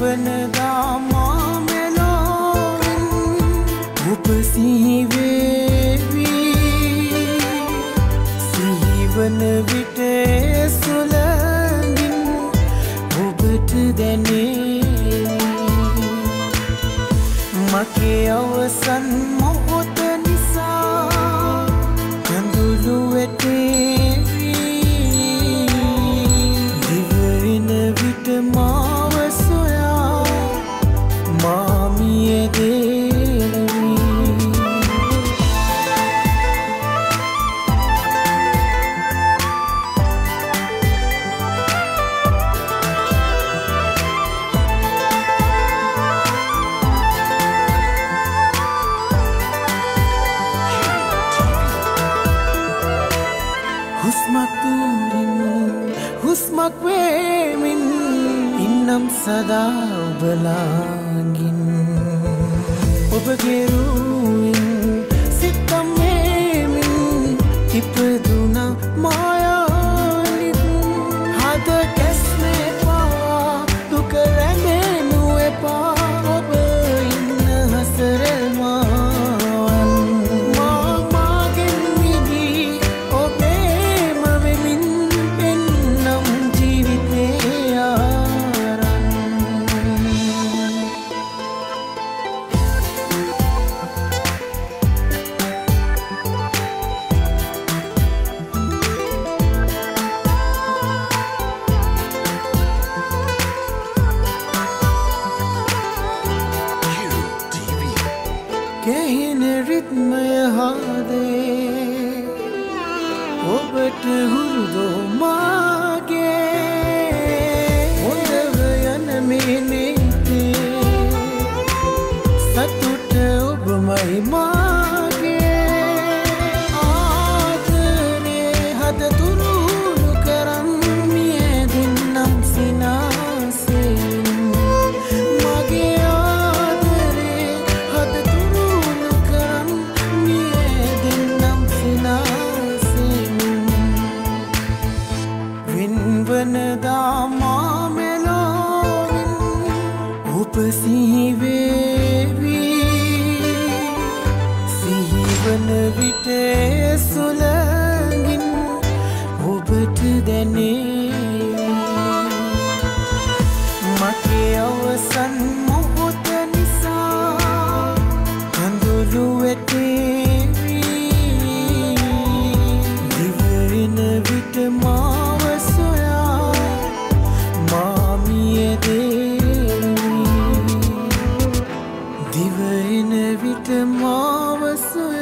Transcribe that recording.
වනදා මාමෙලොවෙන් උපසිහිවේවි සිහිවන විට සුලඳින් ඔබට දැනේ මගේ අවසන් සැලසුමක් වේමින් ඉන්නම් සදා ඔබලාගින් ඔබගේ රූවින් कटे हुर्दो माँ හැමනදා මාමෙලෝවින් උපසිහිවේවි. සිහිවන විට සුළගින් ඔබට දැනේ. මගේ අවසන් මොහොත නිසා හඳුළු ඇතේවි දිවන විට මා දිවයින විට මාවසොය